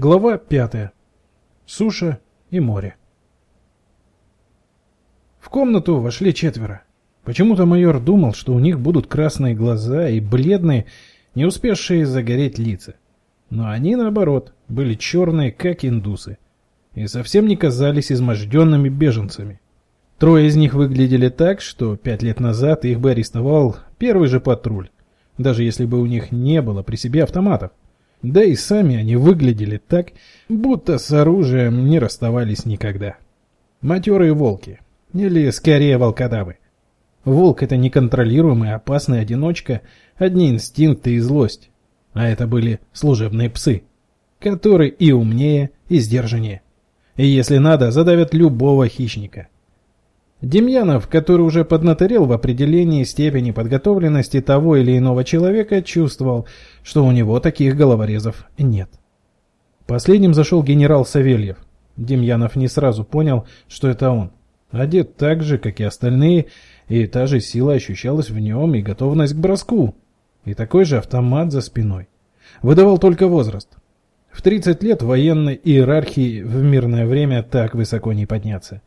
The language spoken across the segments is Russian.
Глава пятая. Суша и море. В комнату вошли четверо. Почему-то майор думал, что у них будут красные глаза и бледные, не успевшие загореть лица. Но они, наоборот, были черные, как индусы, и совсем не казались изможденными беженцами. Трое из них выглядели так, что пять лет назад их бы арестовал первый же патруль, даже если бы у них не было при себе автоматов. Да и сами они выглядели так, будто с оружием не расставались никогда. Матерые волки. Или скорее волкодавы. Волк — это неконтролируемый опасный одиночка, одни инстинкты и злость. А это были служебные псы, которые и умнее, и сдержаннее. И если надо, задавят любого хищника. Демьянов, который уже поднаторел в определении степени подготовленности того или иного человека, чувствовал, что у него таких головорезов нет. Последним зашел генерал Савельев. Демьянов не сразу понял, что это он. Одет так же, как и остальные, и та же сила ощущалась в нем и готовность к броску. И такой же автомат за спиной. Выдавал только возраст. В 30 лет военной иерархии в мирное время так высоко не подняться.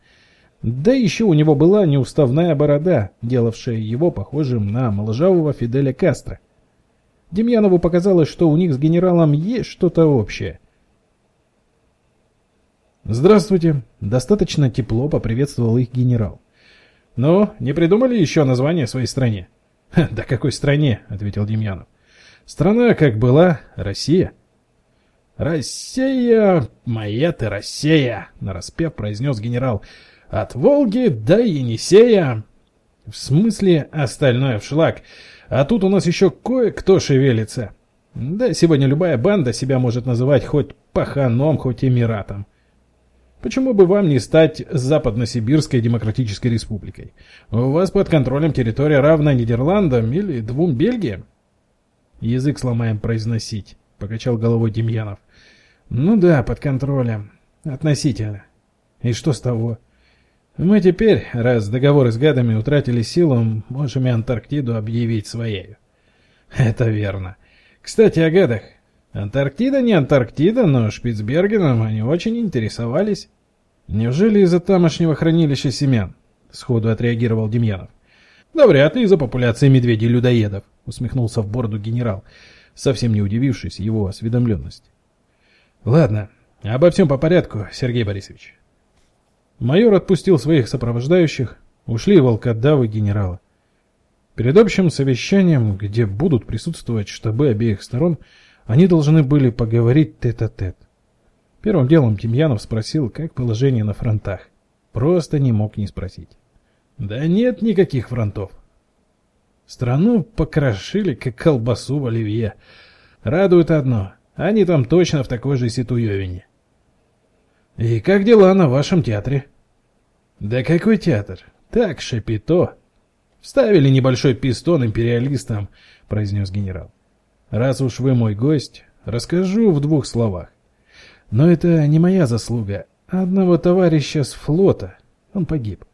Да еще у него была неуставная борода, делавшая его похожим на моложавого Фиделя Кастро. Демьянову показалось, что у них с генералом есть что-то общее. «Здравствуйте!» Достаточно тепло поприветствовал их генерал. «Ну, не придумали еще название своей стране?» «Да какой стране?» — ответил Демьянов. «Страна, как была, Россия». «Россия, моя ты Россия!» — нараспев произнес генерал. От Волги до Енисея. В смысле, остальное в шлак. А тут у нас еще кое-кто шевелится. Да, сегодня любая банда себя может называть хоть паханом, хоть эмиратом. Почему бы вам не стать Западно-Сибирской Демократической Республикой? У вас под контролем территория равна Нидерландам или двум Бельгиям? Язык сломаем произносить, покачал головой Демьянов. Ну да, под контролем. Относительно. И что с того? Мы теперь, раз договоры с гадами утратили силу, можем и Антарктиду объявить своей. Это верно. Кстати, о гадах. Антарктида не Антарктида, но Шпицбергеном они очень интересовались. Неужели из-за тамошнего хранилища семян? Сходу отреагировал Демьянов. Да вряд ли из-за популяции медведей-людоедов, усмехнулся в бороду генерал, совсем не удивившись его осведомленности. Ладно, обо всем по порядку, Сергей Борисович. Майор отпустил своих сопровождающих, ушли волкодавы генерала. Перед общим совещанием, где будут присутствовать штабы обеих сторон, они должны были поговорить тет-а-тет. -тет. Первым делом Тимьянов спросил, как положение на фронтах. Просто не мог не спросить. Да нет никаких фронтов. Страну покрошили, как колбасу в оливье. Радует одно, они там точно в такой же ситуевине. И как дела на вашем театре? Да какой театр? Так, шапито. Вставили небольшой пистон империалистам, произнес генерал. Раз уж вы мой гость, расскажу в двух словах. Но это не моя заслуга, а одного товарища с флота. Он погиб.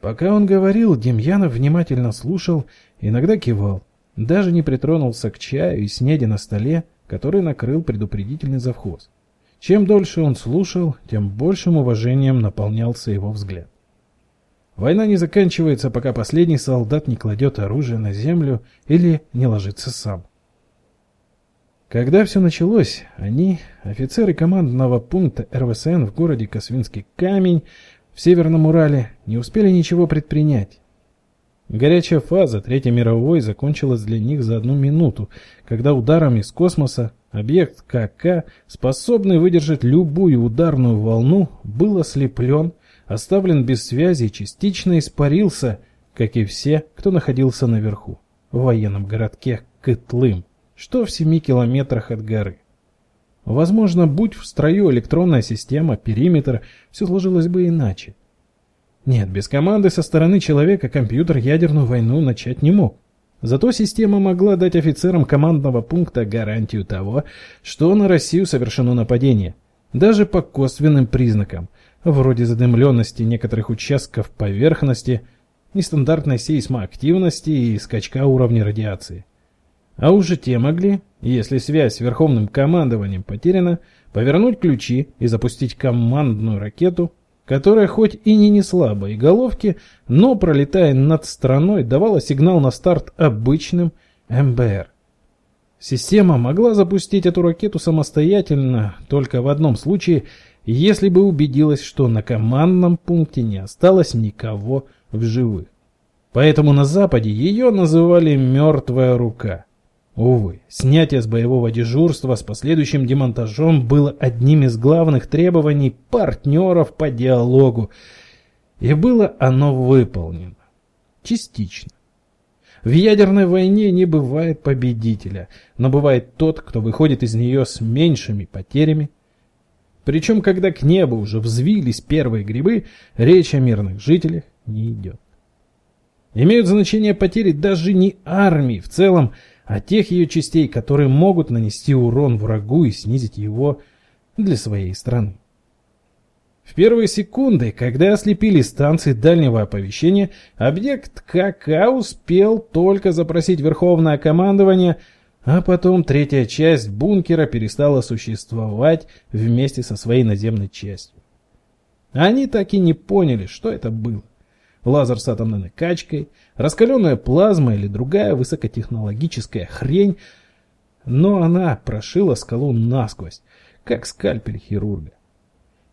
Пока он говорил, Демьянов внимательно слушал, иногда кивал. Даже не притронулся к чаю и снеди на столе, который накрыл предупредительный завхоз. Чем дольше он слушал, тем большим уважением наполнялся его взгляд. Война не заканчивается, пока последний солдат не кладет оружие на землю или не ложится сам. Когда все началось, они, офицеры командного пункта РВСН в городе Косвинский камень в Северном Урале, не успели ничего предпринять. Горячая фаза Третьей мировой закончилась для них за одну минуту, когда ударом из космоса объект КК, способный выдержать любую ударную волну, был ослеплен, оставлен без связи и частично испарился, как и все, кто находился наверху, в военном городке Кытлым, что в семи километрах от горы. Возможно, будь в строю электронная система, периметр, все сложилось бы иначе. Нет, без команды со стороны человека компьютер ядерную войну начать не мог. Зато система могла дать офицерам командного пункта гарантию того, что на Россию совершено нападение. Даже по косвенным признакам, вроде задымленности некоторых участков поверхности, нестандартной сейсмоактивности и скачка уровня радиации. А уже те могли, если связь с Верховным командованием потеряна, повернуть ключи и запустить командную ракету, которая хоть и не несла боеголовки, но, пролетая над страной, давала сигнал на старт обычным МБР. Система могла запустить эту ракету самостоятельно только в одном случае, если бы убедилась, что на командном пункте не осталось никого в живых. Поэтому на Западе ее называли «мертвая рука». Увы, снятие с боевого дежурства с последующим демонтажом было одним из главных требований партнеров по диалогу, и было оно выполнено. Частично. В ядерной войне не бывает победителя, но бывает тот, кто выходит из нее с меньшими потерями. Причем, когда к небу уже взвились первые грибы, речь о мирных жителях не идет. Имеют значение потери даже не армии в целом, а тех ее частей, которые могут нанести урон врагу и снизить его для своей страны. В первые секунды, когда ослепили станции дальнего оповещения, объект КК успел только запросить Верховное командование, а потом третья часть бункера перестала существовать вместе со своей наземной частью. Они так и не поняли, что это было лазер с атомной накачкой, раскаленная плазма или другая высокотехнологическая хрень, но она прошила скалу насквозь, как скальпель хирурга.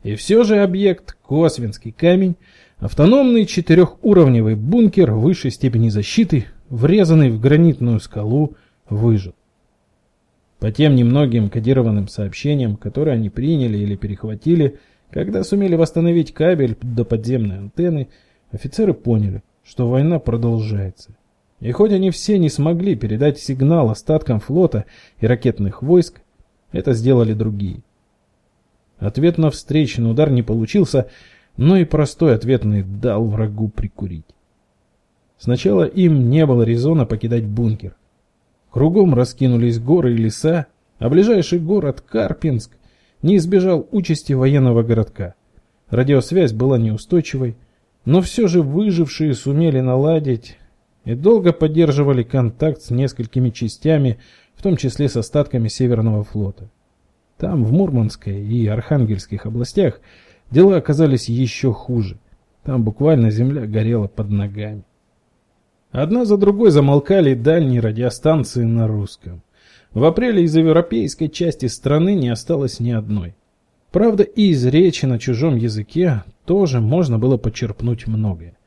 И все же объект, Косвинский камень, автономный четырехуровневый бункер высшей степени защиты, врезанный в гранитную скалу, выжил. По тем немногим кодированным сообщениям, которые они приняли или перехватили, когда сумели восстановить кабель до подземной антенны, Офицеры поняли, что война продолжается. И хоть они все не смогли передать сигнал остаткам флота и ракетных войск, это сделали другие. Ответ на встречный удар не получился, но и простой ответный дал врагу прикурить. Сначала им не было резона покидать бункер. Кругом раскинулись горы и леса, а ближайший город Карпинск не избежал участи военного городка. Радиосвязь была неустойчивой, но все же выжившие сумели наладить и долго поддерживали контакт с несколькими частями, в том числе с остатками Северного флота. Там, в Мурманской и Архангельских областях, дела оказались еще хуже. Там буквально земля горела под ногами. Одна за другой замолкали дальние радиостанции на русском. В апреле из европейской части страны не осталось ни одной. Правда, и из речи на чужом языке тоже можно было почерпнуть многое.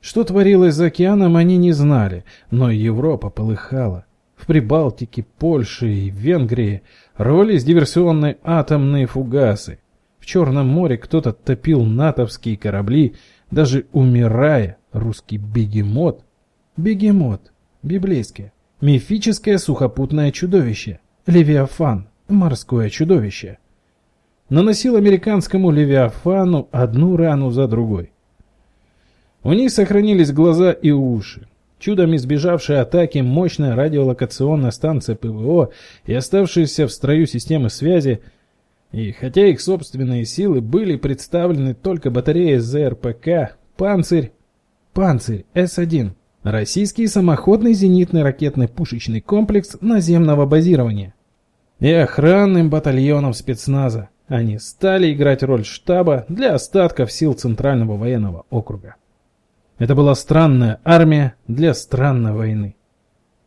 Что творилось за океаном, они не знали, но Европа полыхала. В Прибалтике, Польше и Венгрии рвались диверсионные атомные фугасы. В Черном море кто-то топил натовские корабли, даже умирая, русский бегемот. Бегемот, библейское, мифическое сухопутное чудовище, Левиафан, морское чудовище наносил американскому Левиафану одну рану за другой. У них сохранились глаза и уши. Чудом избежавшая атаки мощная радиолокационная станция ПВО и оставшиеся в строю системы связи, и хотя их собственные силы были представлены только батареей ЗРПК «Панцирь», «Панцирь С-1», российский самоходный зенитный ракетный пушечный комплекс наземного базирования и охранным батальоном спецназа, они стали играть роль штаба для остатков сил Центрального военного округа. Это была странная армия для странной войны.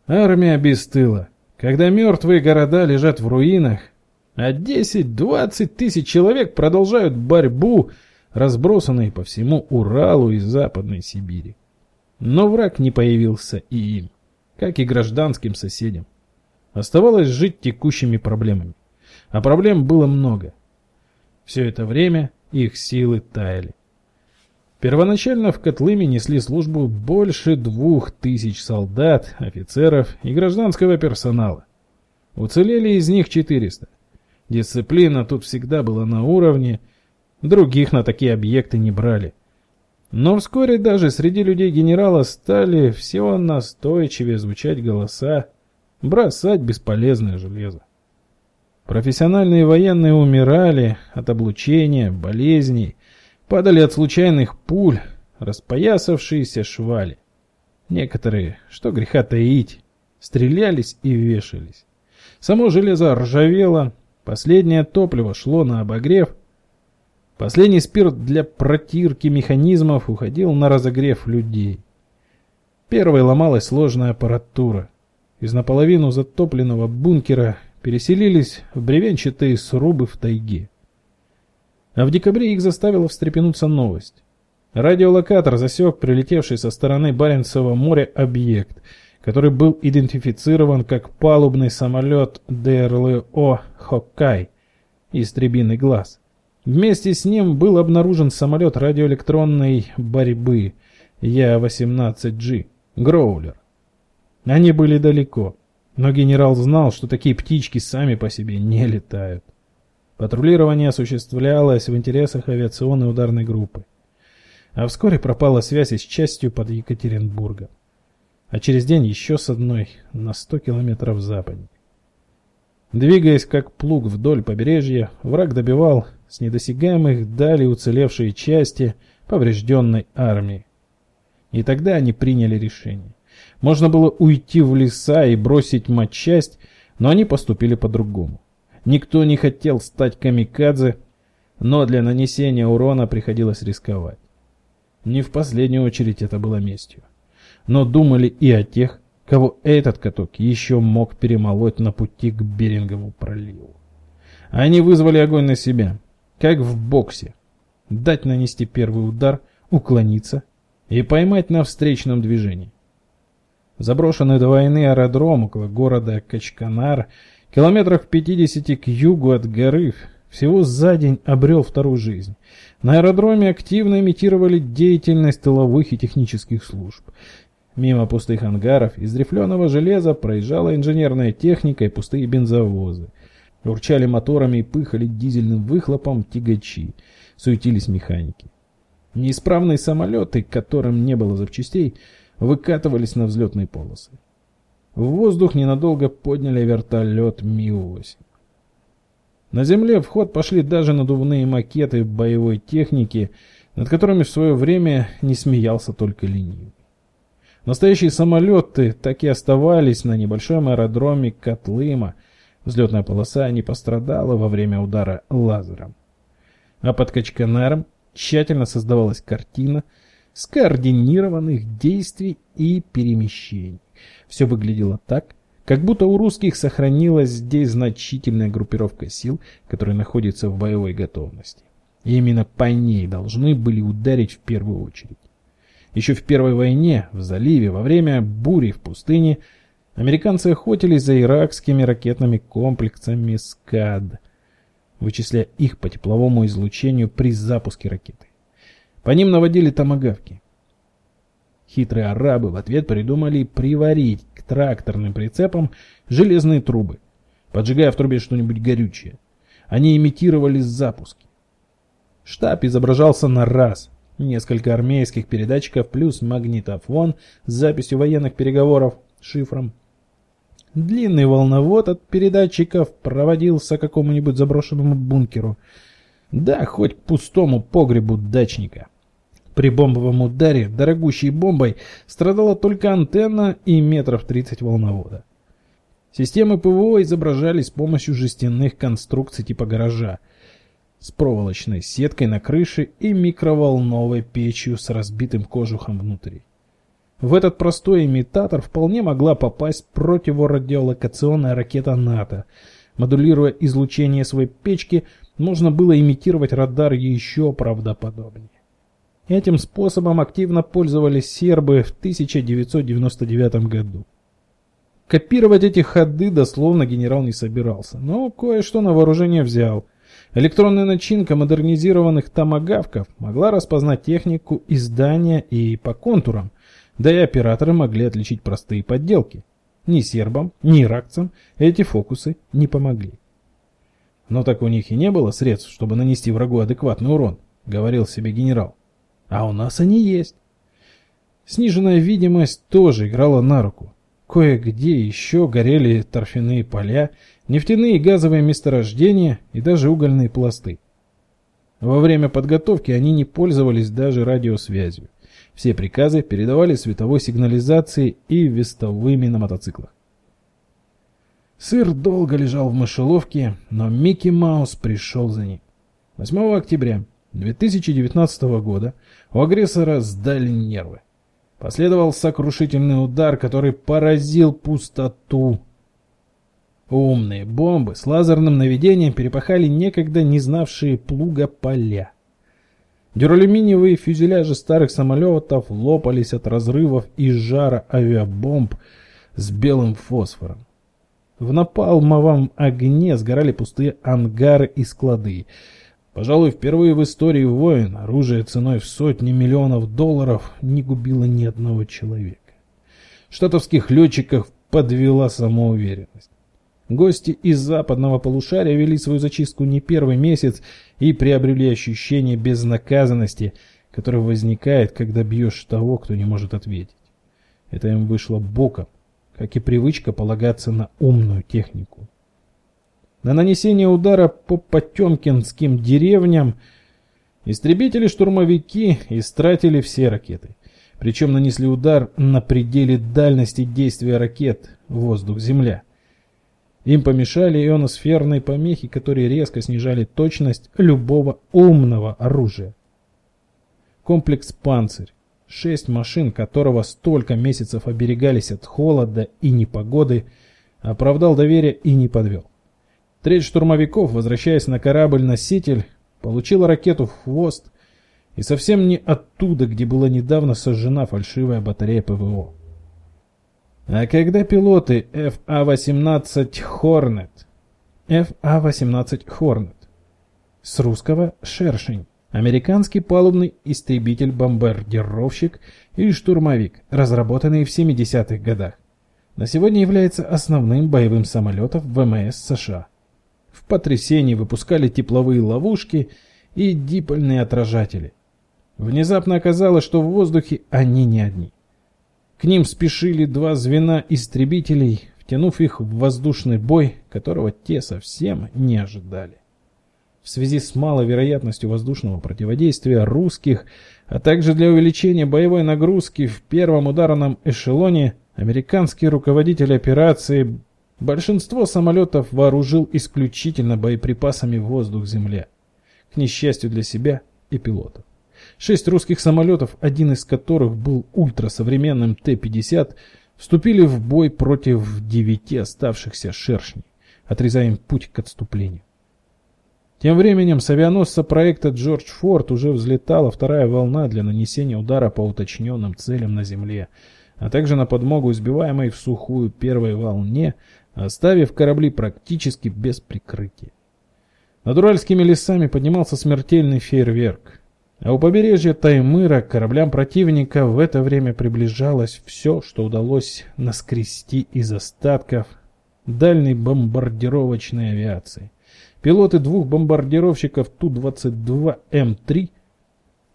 Армия без тыла. Когда мертвые города лежат в руинах, а 10-20 тысяч человек продолжают борьбу, разбросанные по всему Уралу и Западной Сибири. Но враг не появился и им, как и гражданским соседям. Оставалось жить текущими проблемами. А проблем было много. Все это время их силы таяли. Первоначально в Котлыме несли службу больше двух тысяч солдат, офицеров и гражданского персонала. Уцелели из них 400. Дисциплина тут всегда была на уровне, других на такие объекты не брали. Но вскоре даже среди людей генерала стали все настойчивее звучать голоса, бросать бесполезное железо. Профессиональные военные умирали от облучения, болезней, падали от случайных пуль, распоясавшиеся швали. Некоторые, что греха таить, стрелялись и вешались. Само железо ржавело, последнее топливо шло на обогрев, последний спирт для протирки механизмов уходил на разогрев людей. Первой ломалась сложная аппаратура. Из наполовину затопленного бункера переселились в бревенчатые срубы в тайге. А в декабре их заставила встрепенуться новость. Радиолокатор засек прилетевший со стороны Баренцева моря объект, который был идентифицирован как палубный самолет ДРЛО «Хоккай» «Истребиный глаз». Вместе с ним был обнаружен самолет радиоэлектронной борьбы Я-18G «Гроулер». Они были далеко, но генерал знал, что такие птички сами по себе не летают. Патрулирование осуществлялось в интересах авиационной ударной группы. А вскоре пропала связь с частью под Екатеринбургом. А через день еще с одной на 100 километров западнее. Двигаясь как плуг вдоль побережья, враг добивал с недосягаемых дали уцелевшие части поврежденной армии. И тогда они приняли решение. Можно было уйти в леса и бросить матчасть, но они поступили по-другому. Никто не хотел стать камикадзе, но для нанесения урона приходилось рисковать. Не в последнюю очередь это было местью. Но думали и о тех, кого этот каток еще мог перемолоть на пути к Берингову проливу. Они вызвали огонь на себя, как в боксе. Дать нанести первый удар, уклониться и поймать на встречном движении. Заброшенный до войны аэродром около города Качканар, километрах в 50 к югу от горы, всего за день обрел вторую жизнь. На аэродроме активно имитировали деятельность тыловых и технических служб. Мимо пустых ангаров из рифленого железа проезжала инженерная техника и пустые бензовозы. Урчали моторами и пыхали дизельным выхлопом тягачи. Суетились механики. Неисправные самолеты, которым не было запчастей, выкатывались на взлетные полосы. В воздух ненадолго подняли вертолет Ми-8. На земле в ход пошли даже надувные макеты боевой техники, над которыми в свое время не смеялся только ленивый. Настоящие самолеты так и оставались на небольшом аэродроме Котлыма. Взлетная полоса не пострадала во время удара лазером. А под Качканаром тщательно создавалась картина – скоординированных действий и перемещений. Все выглядело так, как будто у русских сохранилась здесь значительная группировка сил, которая находится в боевой готовности. И именно по ней должны были ударить в первую очередь. Еще в Первой войне, в заливе, во время бури в пустыне, американцы охотились за иракскими ракетными комплексами СКАД, вычисляя их по тепловому излучению при запуске ракеты. По ним наводили томагавки. Хитрые арабы в ответ придумали приварить к тракторным прицепам железные трубы, поджигая в трубе что-нибудь горючее. Они имитировали запуски. Штаб изображался на раз. Несколько армейских передатчиков плюс магнитофон с записью военных переговоров шифром. Длинный волновод от передатчиков проводился к какому-нибудь заброшенному бункеру – да, хоть к пустому погребу дачника. При бомбовом ударе дорогущей бомбой страдала только антенна и метров 30 волновода. Системы ПВО изображались с помощью жестяных конструкций типа гаража, с проволочной сеткой на крыше и микроволновой печью с разбитым кожухом внутри. В этот простой имитатор вполне могла попасть противорадиолокационная ракета НАТО. Модулируя излучение своей печки, нужно было имитировать радар еще правдоподобнее. Этим способом активно пользовались сербы в 1999 году. Копировать эти ходы дословно генерал не собирался, но кое-что на вооружение взял. Электронная начинка модернизированных томагавков могла распознать технику издания и по контурам, да и операторы могли отличить простые подделки. Ни сербам, ни иракцам эти фокусы не помогли. Но так у них и не было средств, чтобы нанести врагу адекватный урон, говорил себе генерал. А у нас они есть. Сниженная видимость тоже играла на руку. Кое-где еще горели торфяные поля, нефтяные и газовые месторождения и даже угольные пласты. Во время подготовки они не пользовались даже радиосвязью. Все приказы передавали световой сигнализацией и вестовыми на мотоциклах. Сыр долго лежал в мышеловке, но Микки Маус пришел за ним. 8 октября 2019 года у агрессора сдали нервы. Последовал сокрушительный удар, который поразил пустоту. Умные бомбы с лазерным наведением перепахали некогда не знавшие плуга поля. Дюралюминиевые фюзеляжи старых самолетов лопались от разрывов и жара авиабомб с белым фосфором. В напалмовом огне сгорали пустые ангары и склады. Пожалуй, впервые в истории войн оружие ценой в сотни миллионов долларов не губило ни одного человека. Штатовских летчиков подвела самоуверенность. Гости из западного полушария вели свою зачистку не первый месяц и приобрели ощущение безнаказанности, которое возникает, когда бьешь того, кто не может ответить. Это им вышло боком, как и привычка полагаться на умную технику. На нанесение удара по потемкинским деревням истребители-штурмовики истратили все ракеты. Причем нанесли удар на пределе дальности действия ракет воздух-земля. Им помешали ионосферные помехи, которые резко снижали точность любого умного оружия. Комплекс «Панцирь», шесть машин которого столько месяцев оберегались от холода и непогоды, оправдал доверие и не подвел. Треть штурмовиков, возвращаясь на корабль-носитель, получила ракету в хвост и совсем не оттуда, где была недавно сожжена фальшивая батарея ПВО. А когда пилоты FA-18 Hornet, FA-18 Hornet, с русского «Шершень», американский палубный истребитель-бомбардировщик и штурмовик, разработанный в 70-х годах, на сегодня является основным боевым самолетом ВМС США. В потрясении выпускали тепловые ловушки и дипольные отражатели. Внезапно оказалось, что в воздухе они не одни. К ним спешили два звена истребителей, втянув их в воздушный бой, которого те совсем не ожидали. В связи с малой вероятностью воздушного противодействия русских, а также для увеличения боевой нагрузки в первом ударном эшелоне, американский руководитель операции большинство самолетов вооружил исключительно боеприпасами воздух-земля, к несчастью для себя и пилотов. Шесть русских самолетов, один из которых был ультрасовременным Т-50, вступили в бой против девяти оставшихся шершней, отрезая им путь к отступлению. Тем временем с авианосца проекта Джордж Форд уже взлетала вторая волна для нанесения удара по уточненным целям на земле, а также на подмогу избиваемой в сухую первой волне, оставив корабли практически без прикрытия. Над уральскими лесами поднимался смертельный фейерверк. А у побережья Таймыра к кораблям противника в это время приближалось все, что удалось наскрести из остатков дальней бомбардировочной авиации. Пилоты двух бомбардировщиков Ту-22М3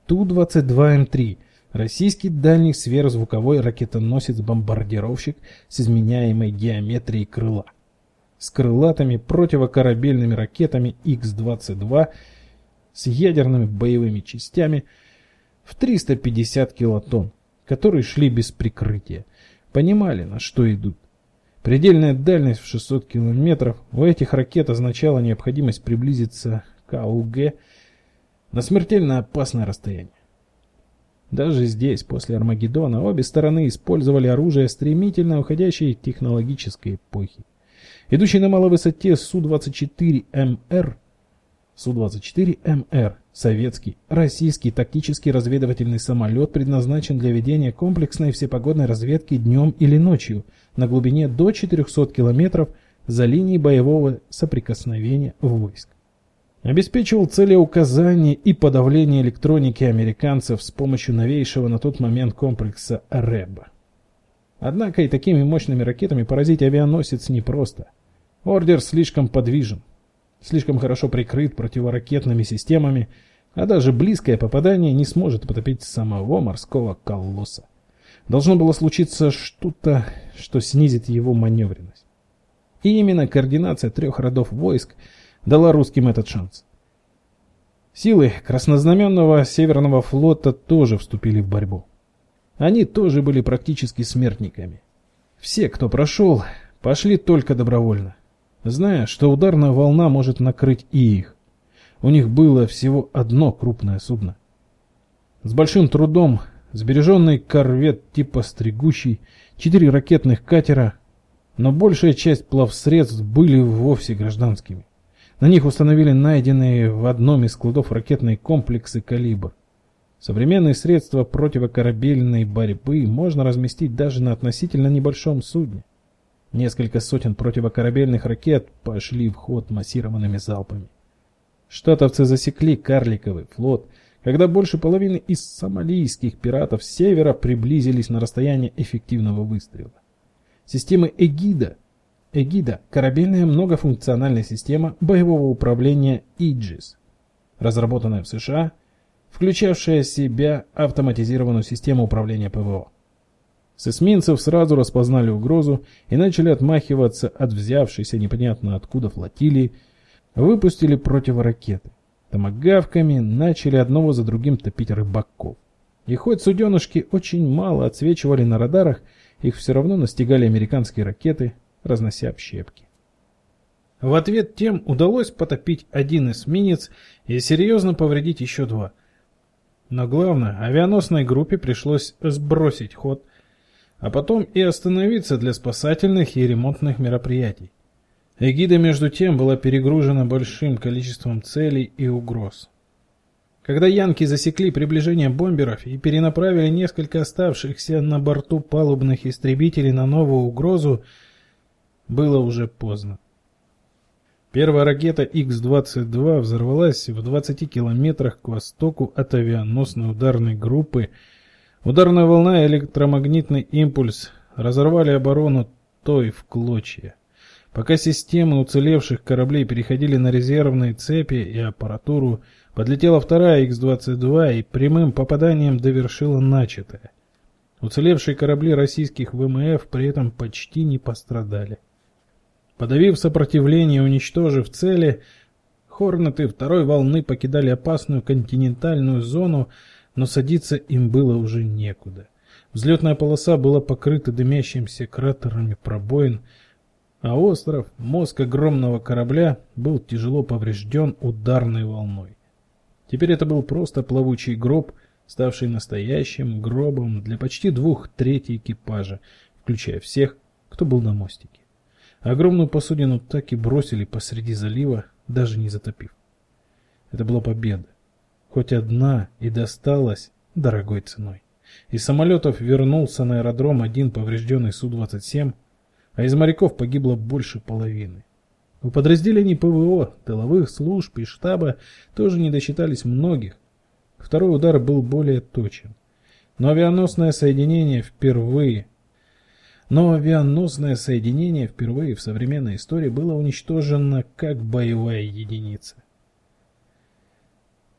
Ту-22М3 Российский дальний сверхзвуковой ракетоносец-бомбардировщик с изменяемой геометрией крыла. С крылатыми противокорабельными ракетами Х-22 с ядерными боевыми частями в 350 килотонн, которые шли без прикрытия, понимали, на что идут. Предельная дальность в 600 километров у этих ракет означала необходимость приблизиться к АУГ на смертельно опасное расстояние. Даже здесь, после Армагеддона, обе стороны использовали оружие стремительно уходящей технологической эпохи. Идущий на малой высоте Су-24МР Су-24МР – советский, российский тактический разведывательный самолет предназначен для ведения комплексной всепогодной разведки днем или ночью на глубине до 400 километров за линией боевого соприкосновения войск. Обеспечивал целеуказание и подавление электроники американцев с помощью новейшего на тот момент комплекса РЭБ. Однако и такими мощными ракетами поразить авианосец непросто. Ордер слишком подвижен, слишком хорошо прикрыт противоракетными системами, а даже близкое попадание не сможет потопить самого морского колосса. Должно было случиться что-то, что снизит его маневренность. И именно координация трех родов войск дала русским этот шанс. Силы краснознаменного Северного флота тоже вступили в борьбу. Они тоже были практически смертниками. Все, кто прошел пошли только добровольно, зная, что ударная волна может накрыть и их. У них было всего одно крупное судно. С большим трудом сбереженный корвет типа «Стригущий», четыре ракетных катера, но большая часть плавсредств были вовсе гражданскими. На них установили найденные в одном из складов ракетные комплексы «Калибр». Современные средства противокорабельной борьбы можно разместить даже на относительно небольшом судне. Несколько сотен противокорабельных ракет пошли в ход массированными залпами. Штатовцы засекли карликовый флот – когда больше половины из сомалийских пиратов с севера приблизились на расстояние эффективного выстрела. Системы Эгида Эгида – корабельная многофункциональная система боевого управления Иджис, разработанная в США, включавшая в себя автоматизированную систему управления ПВО. С эсминцев сразу распознали угрозу и начали отмахиваться от взявшейся непонятно откуда флотилии, выпустили противоракеты томогавками начали одного за другим топить рыбаков. И хоть суденышки очень мало отсвечивали на радарах, их все равно настигали американские ракеты, разнося общепки. В ответ тем удалось потопить один эсминец и серьезно повредить еще два. Но главное, авианосной группе пришлось сбросить ход, а потом и остановиться для спасательных и ремонтных мероприятий. Эгида, между тем, была перегружена большим количеством целей и угроз. Когда янки засекли приближение бомберов и перенаправили несколько оставшихся на борту палубных истребителей на новую угрозу, было уже поздно. Первая ракета X-22 взорвалась в 20 километрах к востоку от авианосной ударной группы. Ударная волна и электромагнитный импульс разорвали оборону той в клочья. Пока системы уцелевших кораблей переходили на резервные цепи и аппаратуру, подлетела вторая Х-22 и прямым попаданием довершила начатое. Уцелевшие корабли российских ВМФ при этом почти не пострадали. Подавив сопротивление и уничтожив цели, Хорнеты второй волны покидали опасную континентальную зону, но садиться им было уже некуда. Взлетная полоса была покрыта дымящимися кратерами пробоин, а остров, мозг огромного корабля, был тяжело поврежден ударной волной. Теперь это был просто плавучий гроб, ставший настоящим гробом для почти двух третей экипажа, включая всех, кто был на мостике. Огромную посудину так и бросили посреди залива, даже не затопив. Это была победа. Хоть одна и досталась дорогой ценой. Из самолетов вернулся на аэродром один поврежденный Су-27, а из моряков погибло больше половины. У подразделений ПВО, тыловых служб и штаба тоже не досчитались многих. Второй удар был более точен. Но авианосное соединение впервые но авианосное соединение впервые в современной истории было уничтожено как боевая единица.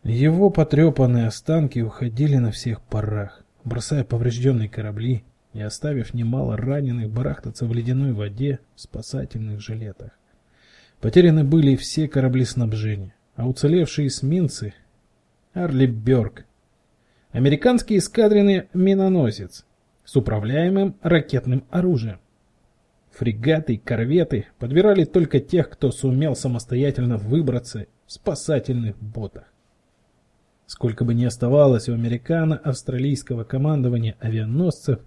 Его потрепанные останки уходили на всех парах, бросая поврежденные корабли, и оставив немало раненых барахтаться в ледяной воде в спасательных жилетах. Потеряны были все корабли снабжения, а уцелевшие эсминцы Арли Бёрк, американский эскадренный миноносец с управляемым ракетным оружием. Фрегаты и корветы подбирали только тех, кто сумел самостоятельно выбраться в спасательных ботах. Сколько бы ни оставалось у американо-австралийского командования авианосцев,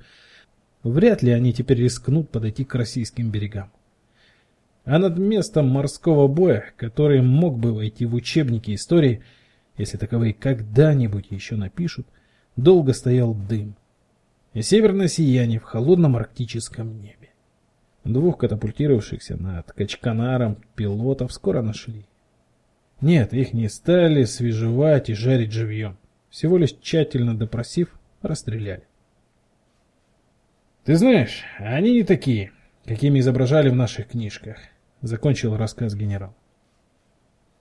Вряд ли они теперь рискнут подойти к российским берегам. А над местом морского боя, который мог бы войти в учебники истории, если таковые когда-нибудь еще напишут, долго стоял дым. И северное сияние в холодном арктическом небе. Двух катапультировавшихся над Качканаром пилотов скоро нашли. Нет, их не стали свежевать и жарить живьем. Всего лишь тщательно допросив, расстреляли. Ты знаешь, они не такие, какими изображали в наших книжках, закончил рассказ генерал.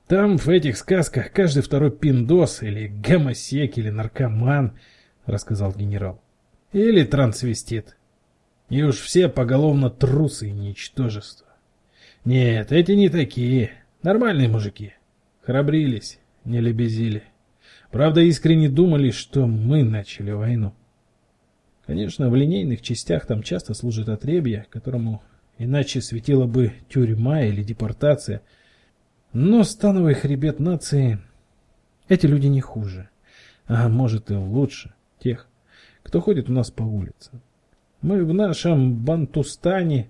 Там в этих сказках каждый второй пиндос или гомосек или наркоман, рассказал генерал. Или трансвестит. И уж все поголовно трусы и ничтожества. Нет, эти не такие. Нормальные мужики. Храбрились, не лебезили. Правда, искренне думали, что мы начали войну. Конечно, в линейных частях там часто служит отребье, которому Иначе светила бы тюрьма или депортация. Но становый хребет нации... Эти люди не хуже. А может и лучше тех, кто ходит у нас по улице. Мы в нашем Бантустане,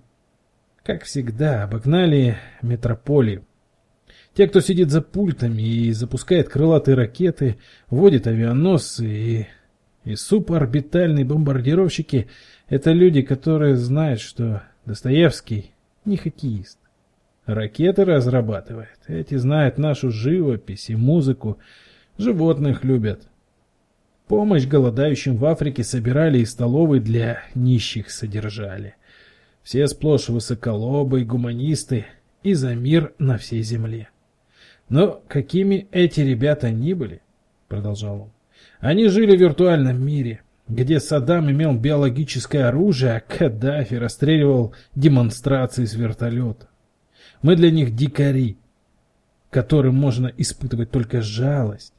как всегда, обогнали метрополию. Те, кто сидит за пультами и запускает крылатые ракеты, водит авианосцы и, и суборбитальные бомбардировщики, это люди, которые знают, что Достоевский не хоккеист. Ракеты разрабатывает. Эти знают нашу живопись и музыку. Животных любят. Помощь голодающим в Африке собирали и столовые для нищих содержали. Все сплошь высоколобые, гуманисты и за мир на всей земле. Но какими эти ребята ни были, продолжал он, они жили в виртуальном мире, где Саддам имел биологическое оружие, а Каддафи расстреливал демонстрации с вертолета. Мы для них дикари, которым можно испытывать только жалость,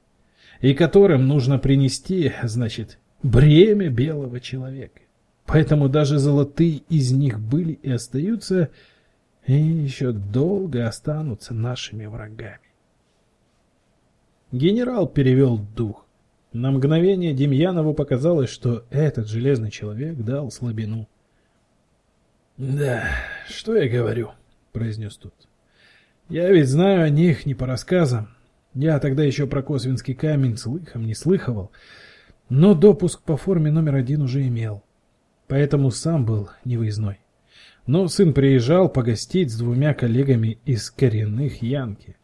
и которым нужно принести, значит, бремя белого человека. Поэтому даже золотые из них были и остаются, и еще долго останутся нашими врагами. Генерал перевел дух. На мгновение Демьянову показалось, что этот железный человек дал слабину. «Да, что я говорю?» — произнес тот. «Я ведь знаю о них не по рассказам. Я тогда еще про Косвинский камень слыхом не слыхивал, но допуск по форме номер один уже имел, поэтому сам был невыездной. Но сын приезжал погостить с двумя коллегами из коренных Янки.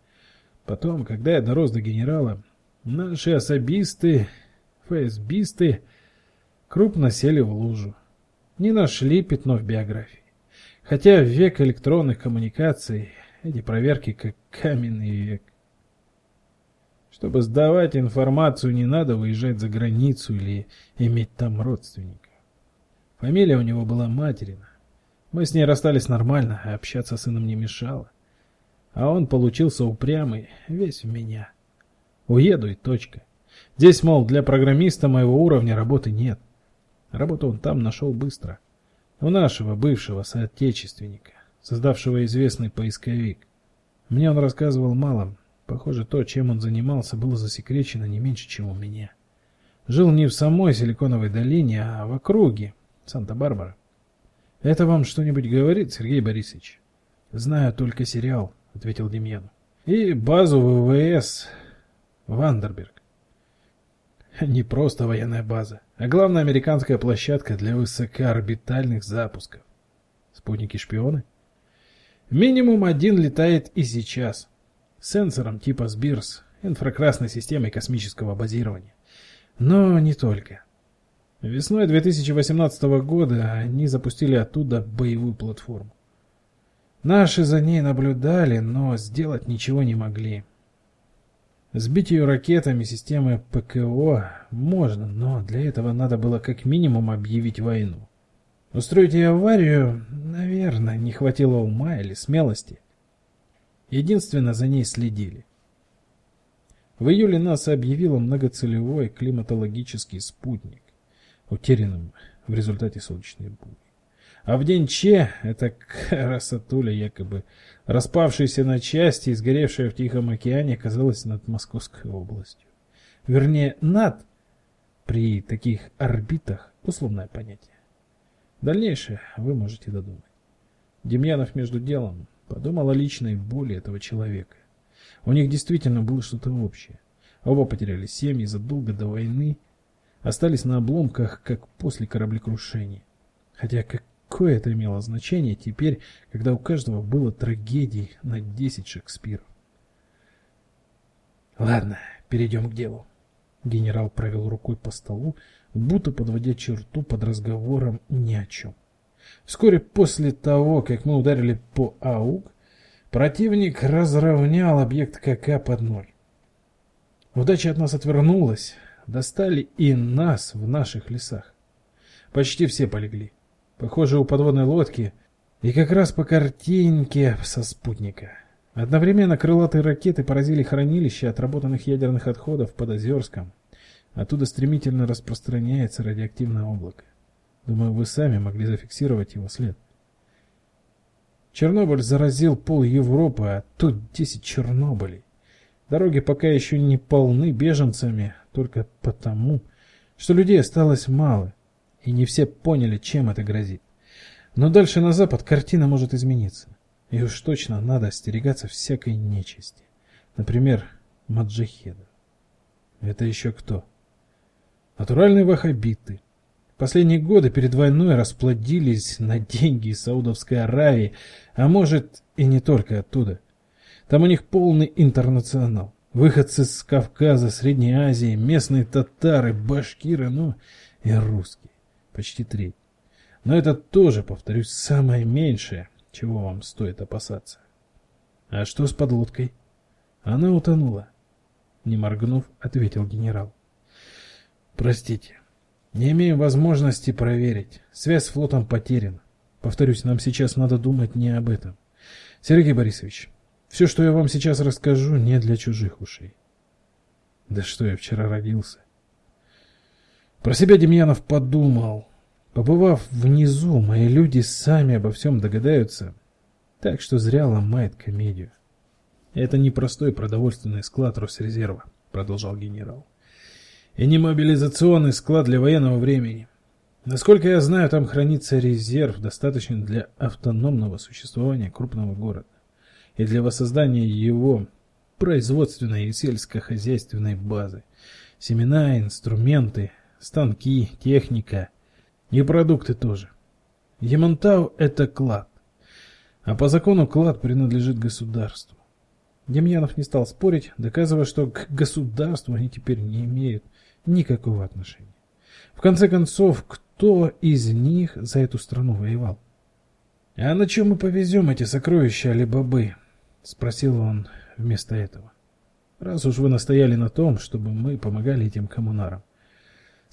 Потом, когда я дорос до генерала, наши особисты, ФСБисты крупно сели в лужу. Не нашли пятно в биографии. Хотя в век электронных коммуникаций эти проверки как каменный век. Чтобы сдавать информацию, не надо выезжать за границу или иметь там родственников. Фамилия у него была Материна. Мы с ней расстались нормально, а общаться с сыном не мешало. А он получился упрямый, весь в меня. Уеду и точка. Здесь, мол, для программиста моего уровня работы нет. Работу он там нашел быстро. У нашего бывшего соотечественника, создавшего известный поисковик. Мне он рассказывал мало, Похоже, то, чем он занимался, было засекречено не меньше, чем у меня. Жил не в самой Силиконовой долине, а в округе Санта-Барбара. Это вам что-нибудь говорит, Сергей Борисович? Знаю только сериал, ответил Демьян. И базу ВВС Вандерберг. Не просто военная база, а главная американская площадка для высокоорбитальных запусков. Спутники-шпионы? Минимум один летает и сейчас сенсором типа СБИРС, инфракрасной системой космического базирования. Но не только. Весной 2018 года они запустили оттуда боевую платформу. Наши за ней наблюдали, но сделать ничего не могли. Сбить ее ракетами системы ПКО можно, но для этого надо было как минимум объявить войну. Устроить ее аварию, наверное, не хватило ума или смелости. Единственно за ней следили. В июле НАСА объявила многоцелевой климатологический спутник, утерянным в результате солнечной бури. А в день Че эта красотуля, якобы распавшаяся на части и сгоревшая в Тихом океане, оказалась над Московской областью. Вернее, над, при таких орбитах, условное понятие. Дальнейшее вы можете додумать. Демьянов между делом Подумал о личной боли этого человека. У них действительно было что-то общее. Оба потеряли семьи задолго до войны, остались на обломках, как после кораблекрушения. Хотя какое это имело значение теперь, когда у каждого было трагедий на 10 Шекспиров. Ладно, перейдем к делу. Генерал провел рукой по столу, будто подводя черту под разговором ни о чем. Вскоре после того, как мы ударили по АУК, противник разровнял объект КК под ноль. Удача от нас отвернулась, достали и нас в наших лесах. Почти все полегли. Похоже, у подводной лодки и как раз по картинке со спутника. Одновременно крылатые ракеты поразили хранилище отработанных ядерных отходов под Озерском. Оттуда стремительно распространяется радиоактивное облако. Думаю, вы сами могли зафиксировать его след. Чернобыль заразил пол Европы, а тут 10 Чернобылей. Дороги пока еще не полны беженцами, только потому, что людей осталось мало, и не все поняли, чем это грозит. Но дальше на запад картина может измениться. И уж точно надо остерегаться всякой нечисти. Например, маджахеда. Это еще кто? Натуральные ваххабиты. Последние годы перед войной расплодились на деньги из Саудовской Аравии, а может и не только оттуда. Там у них полный интернационал. Выходцы с Кавказа, Средней Азии, местные татары, башкиры, ну и русские. Почти треть. Но это тоже, повторюсь, самое меньшее, чего вам стоит опасаться. А что с подлодкой? Она утонула. Не моргнув, ответил генерал. Простите, не имею возможности проверить. Связь с флотом потеряна. Повторюсь, нам сейчас надо думать не об этом. Сергей Борисович, все, что я вам сейчас расскажу, не для чужих ушей. Да что я вчера родился. Про себя Демьянов подумал. Побывав внизу, мои люди сами обо всем догадаются, так что зря ломает комедию. Это не простой продовольственный склад Росрезерва, продолжал генерал. И не мобилизационный склад для военного времени. Насколько я знаю, там хранится резерв, достаточный для автономного существования крупного города и для воссоздания его производственной и сельскохозяйственной базы. Семена, инструменты, станки, техника и продукты тоже. Ямонтау – это клад. А по закону клад принадлежит государству. Демьянов не стал спорить, доказывая, что к государству они теперь не имеют никакого отношения. В конце концов, кто из них за эту страну воевал? «А на чем мы повезем эти сокровища Али-Бабы?» — спросил он вместо этого. «Раз уж вы настояли на том, чтобы мы помогали этим коммунарам.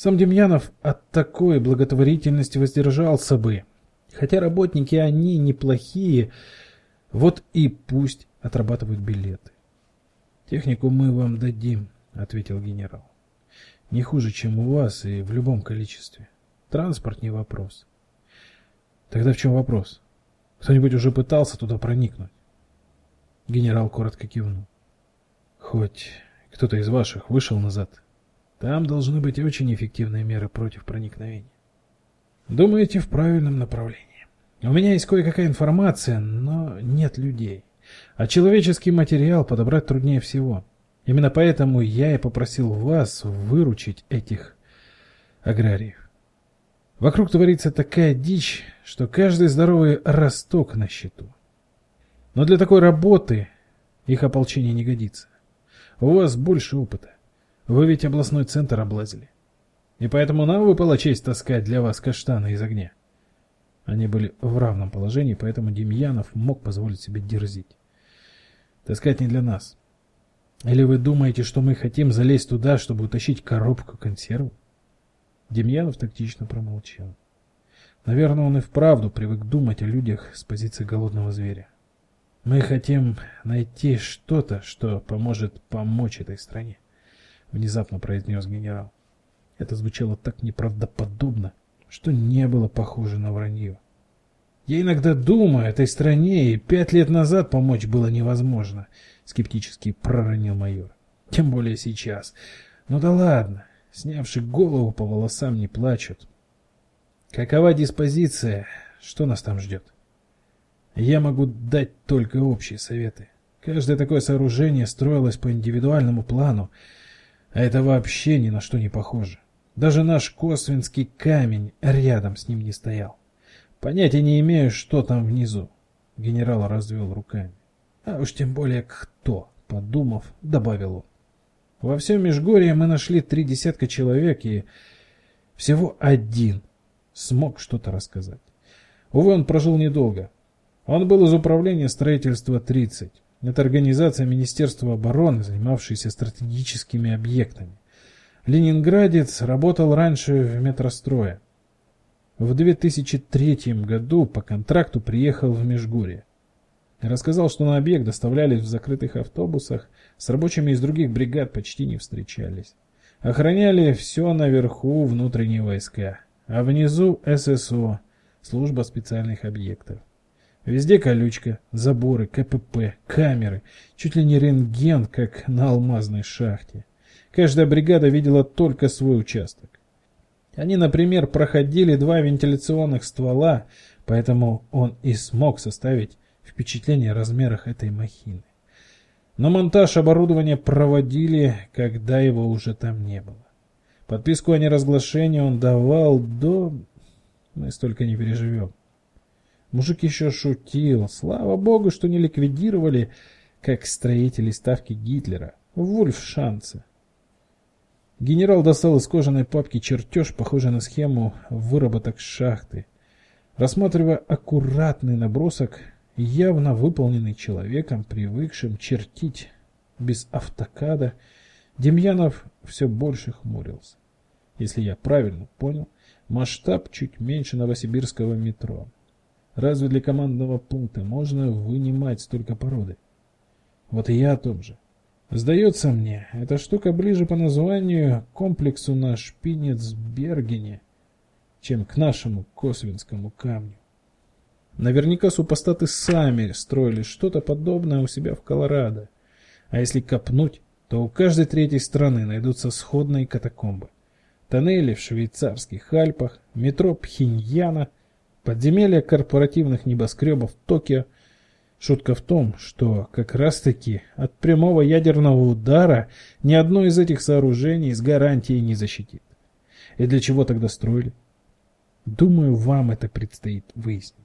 Сам Демьянов от такой благотворительности воздержался бы. Хотя работники они неплохие, вот и пусть отрабатывают билеты. Технику мы вам дадим, ответил генерал. Не хуже, чем у вас и в любом количестве. Транспорт не вопрос. Тогда в чем вопрос? Кто-нибудь уже пытался туда проникнуть? Генерал коротко кивнул. Хоть кто-то из ваших вышел назад там должны быть очень эффективные меры против проникновения. Думаете, в правильном направлении. У меня есть кое-какая информация, но нет людей. А человеческий материал подобрать труднее всего. Именно поэтому я и попросил вас выручить этих аграриев. Вокруг творится такая дичь, что каждый здоровый росток на счету. Но для такой работы их ополчение не годится. У вас больше опыта. Вы ведь областной центр облазили. И поэтому нам выпала честь таскать для вас каштаны из огня. Они были в равном положении, поэтому Демьянов мог позволить себе дерзить. Таскать не для нас. Или вы думаете, что мы хотим залезть туда, чтобы утащить коробку консервов? Демьянов тактично промолчал. Наверное, он и вправду привык думать о людях с позиции голодного зверя. Мы хотим найти что-то, что поможет помочь этой стране внезапно произнес генерал. Это звучало так неправдоподобно, что не было похоже на вранье. Я иногда думаю, этой стране и пять лет назад помочь было невозможно, скептически проронил майор. Тем более сейчас. Ну да ладно, снявши голову по волосам не плачут. Какова диспозиция? Что нас там ждет? Я могу дать только общие советы. Каждое такое сооружение строилось по индивидуальному плану, а это вообще ни на что не похоже. Даже наш косвинский камень рядом с ним не стоял. Понятия не имею, что там внизу. Генерал развел руками. А уж тем более кто, подумав, добавил он. Во всем Межгорье мы нашли три десятка человек, и всего один смог что-то рассказать. Увы, он прожил недолго. Он был из управления строительства 30. Это организация Министерства обороны, занимавшаяся стратегическими объектами. Ленинградец работал раньше в метрострое. В 2003 году по контракту приехал в Межгорье. Рассказал, что на объект доставлялись в закрытых автобусах, с рабочими из других бригад почти не встречались. Охраняли все наверху внутренние войска, а внизу ССО, служба специальных объектов. Везде колючка, заборы, КПП, камеры, чуть ли не рентген, как на алмазной шахте. Каждая бригада видела только свой участок. Они, например, проходили два вентиляционных ствола, поэтому он и смог составить впечатление о размерах этой махины. Но монтаж оборудования проводили, когда его уже там не было. Подписку о неразглашении он давал до... Мы столько не переживем. Мужик еще шутил. Слава богу, что не ликвидировали, как строители ставки Гитлера, в Вульфшанце. Генерал достал из кожаной папки чертеж, похожий на схему выработок шахты. Рассматривая аккуратный набросок, явно выполненный человеком, привыкшим чертить без автокада, Демьянов все больше хмурился. Если я правильно понял, масштаб чуть меньше новосибирского метро. Разве для командного пункта можно вынимать столько породы? Вот и я о том же. Сдается мне, эта штука ближе по названию к комплексу на Шпинецбергене, чем к нашему Косвинскому камню. Наверняка супостаты сами строили что-то подобное у себя в Колорадо. А если копнуть, то у каждой третьей страны найдутся сходные катакомбы. Тоннели в швейцарских Альпах, метро Пхеньяна, подземелья корпоративных небоскребов Токио – Шутка в том, что как раз-таки от прямого ядерного удара ни одно из этих сооружений с гарантией не защитит. И для чего тогда строили? Думаю, вам это предстоит выяснить.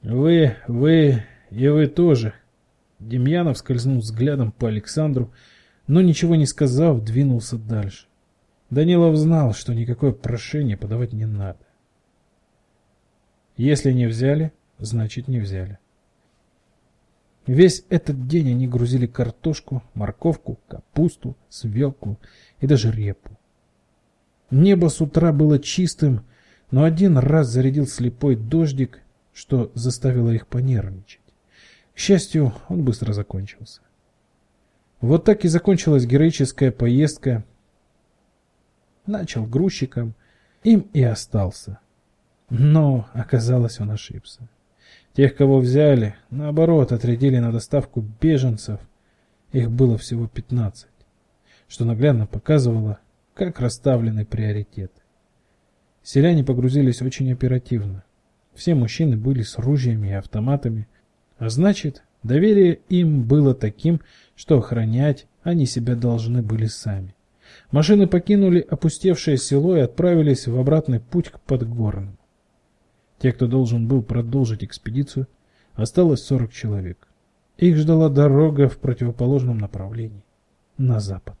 Вы, вы и вы тоже. Демьянов скользнул взглядом по Александру, но ничего не сказав, двинулся дальше. Данилов знал, что никакое прошение подавать не надо. Если не взяли, значит не взяли. Весь этот день они грузили картошку, морковку, капусту, свеклу и даже репу. Небо с утра было чистым, но один раз зарядил слепой дождик, что заставило их понервничать. К счастью, он быстро закончился. Вот так и закончилась героическая поездка. Начал грузчиком, им и остался. Но оказалось, он ошибся. Тех, кого взяли, наоборот, отрядили на доставку беженцев. Их было всего 15, что наглядно показывало, как расставлены приоритеты. Селяне погрузились очень оперативно. Все мужчины были с ружьями и автоматами, а значит, доверие им было таким, что охранять они себя должны были сами. Машины покинули опустевшее село и отправились в обратный путь к Подгорным. Те, кто должен был продолжить экспедицию, осталось 40 человек. Их ждала дорога в противоположном направлении, на запад.